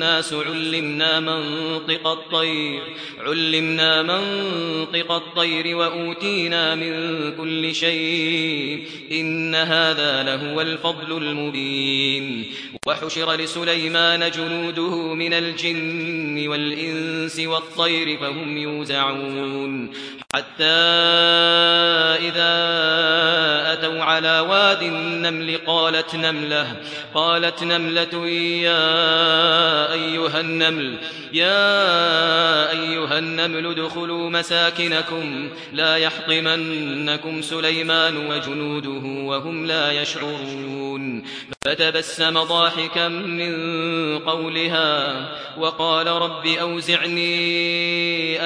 الناس علمنا منطق الطير علمنا منطق الطير وأوتينا من كل شيء إن هذا لهو الفضل المبين. وحشر لسليمان جنوده من الجن والإنس والطير فهم يوزعون. حتى إذا أتوا على واد النمل قالت نملة قالت نملة يا أيها النمل يا أيها النمل ادخلوا مساكنكم لا يحطمنكم سليمان وجنوده وهم لا يشعرون. فتبسم ضاحكا من قولها وقال رب أوزعني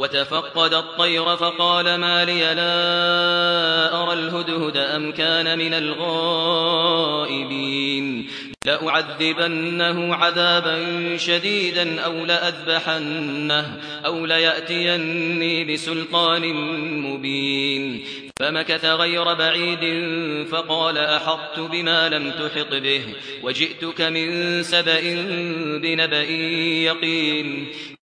وتفقد الطير فقال ما لي لا أرى الهدهد أم كان من الغائبين. لأعذبنه عذابا شديدا أو لأذبحنه أو ليأتيني بسلطان مبين. فمكث غير بعيد فقال أحطت بما لم تحط به وجئتك من سبأ بنبأ يقين.